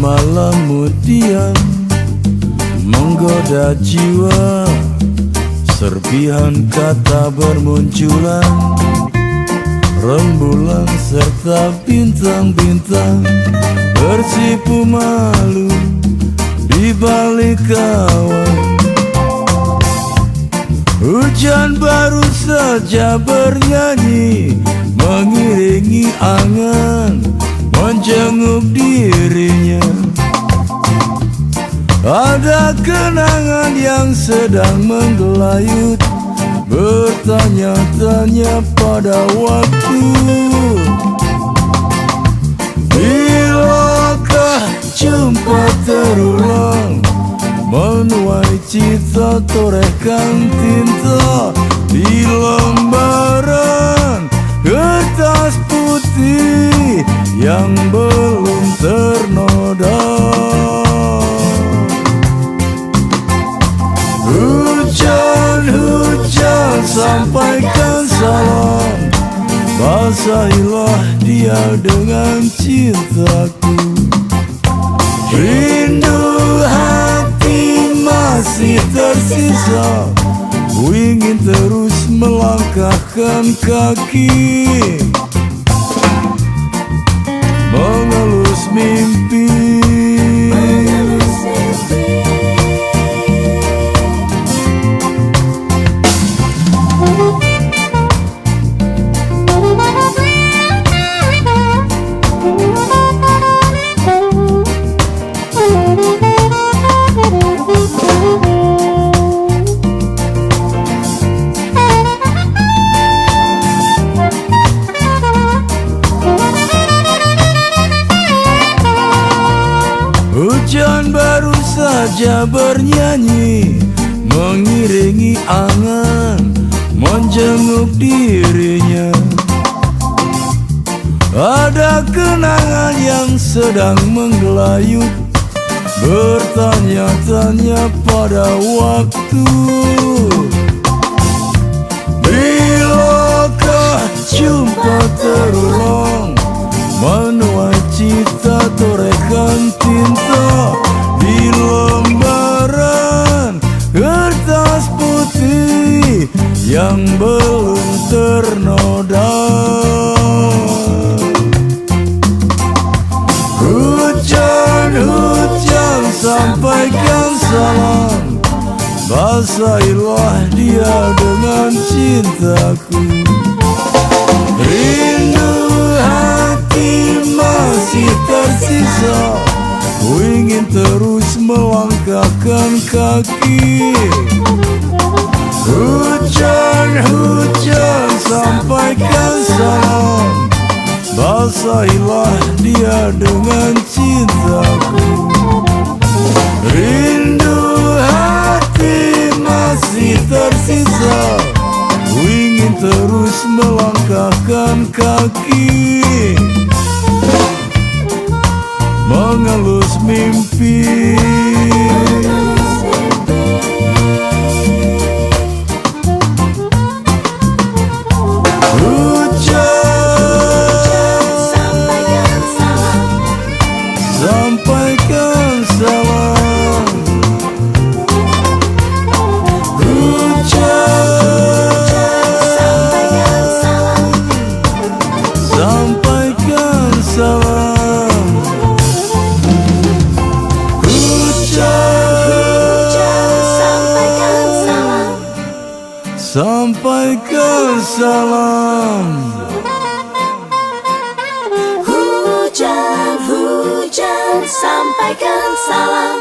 malam mudian Menggoda jiwa. Serpihan kata bermunculan. Rembulan serta bintang-bintang. Bersipu malu di balik kawan Hujan baru saja bernyanyi Mengiringi angan Menjenguk dirinya. Ada kenangan yang sedang menggelayut. Bertanya-tanya pada waktu. Bilakah jumpa terulang? Menuai cita torehkan tinta Di lembaran kertas putih Yang dia dengan cintaku. Rindu hati masih tersisa. Ku ingin terus melangkahkan kaki. Mengelus mimpi saja bernyanyi Mengiringi angan Menjenguk dirinya. Ada kenangan yang sedang menggelayut Bertanya-tanya pada waktu. Bilakah jumpa terulang Yang belum ternoda. Hujan-hujan sampaikan salam. Basahilah dia dengan cintaku. Rindu hati masih tersisa. Ku ingin terus melangkahkan kaki dengan cintaku. Rindu hati masih tersisa. Ku ingin terus melangkahkan kaki. Mengelus mimpi Sampaikan salam. Hujan Hujan Sampaikan salam